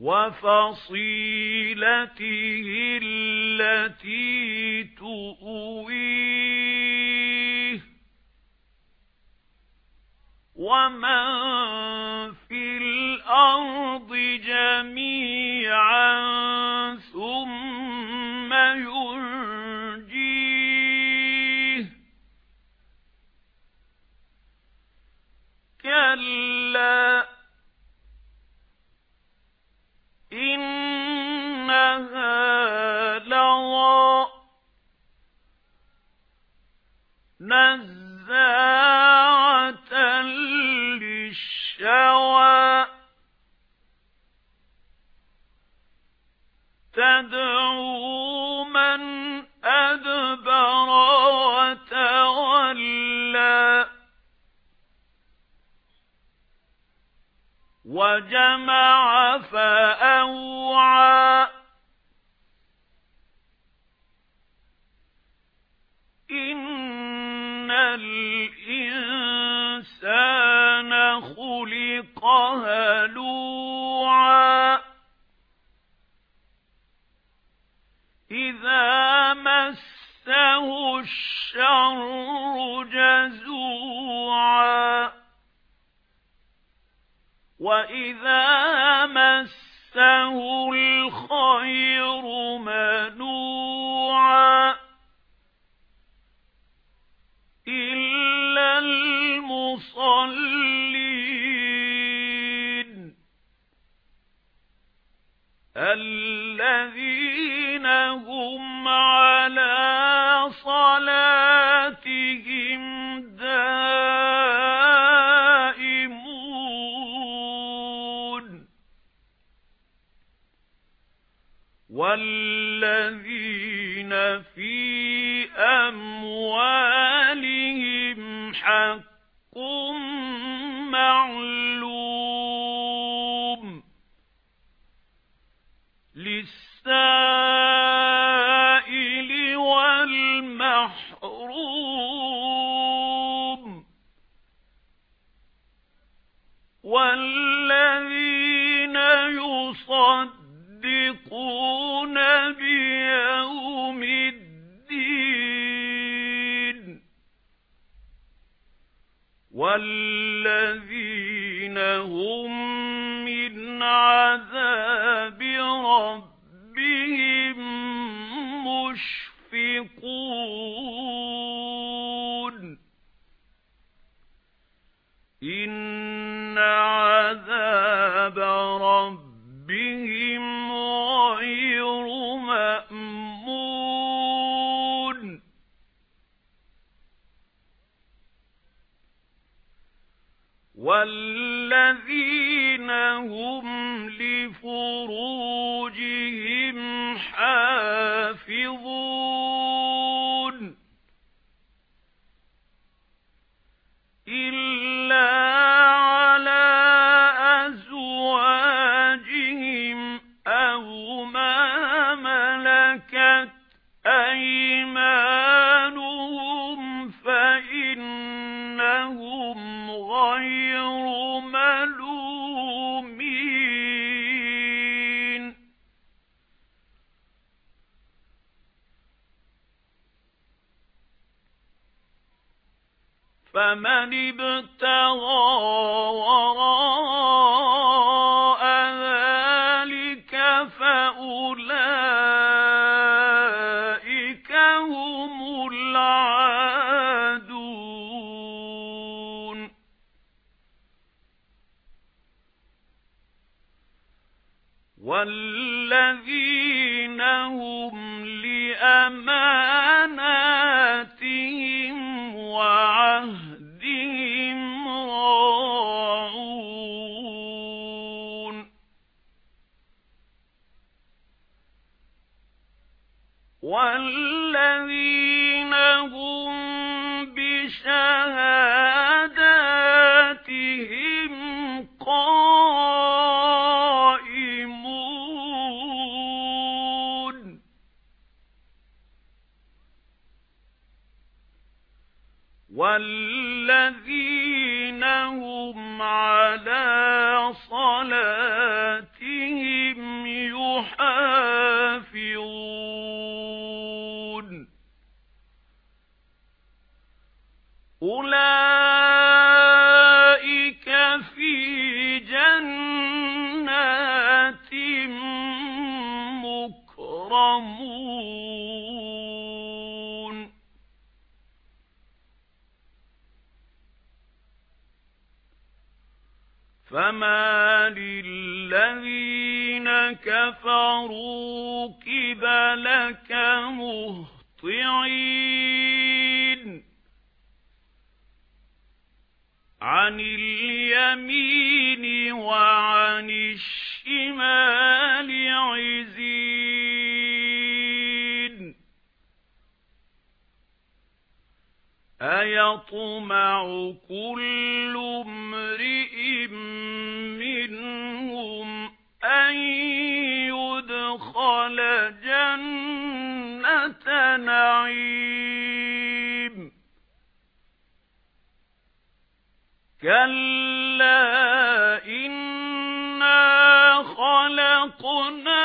وفصيلته التي تؤويه. ومن في الأرض جميعا إنها لظى نزاعة للشوى. تدعو من أدبر وتولى. وجمع فأوعى. جزوعا. وَإِذَا مَسَّهُ الْخَيْرُ مَنُوعًا. إِلَّا الْمُصَلِّينَ الَّذِينَ هُمْ عَلَى وَالَّذِينَ فِي أَمْوَالِهِمْ حَقٌّ مَّعْلُومٌ لِلسَّائِلِ وَالَّذِينَ هُمْ مِنْ عَذَابِ رَبِّهِمْ مُشْفِقُونَ. إِنَّ عَذَابَ رَبِّهِمْ غَيْرُ مَأْمُونٍ. وَالَّذِينَ هُمْ لِفُرُوجِهِمْ حَافِظُونَ. فَمَنِ ابْتَغَى وَرَاءَ ذَلِكَ فَأُولَئِكَ هُمُ الْعَادُونَ. وَالَّذِينَ هُمْ لِأَمَانَاتِهِمْ والذين هم بشهاداتهم قائمون. والذين هم على صلاتهم أولئك في جنات مكرمون. فما للذين كفروا قبلك مهطعين. عن اليمين وعن الشمال عزين. أيطمع كل امرئ منهم أن يدخل جنة نعيم؟ كَلَّا إِنَّا خَلَقْنَا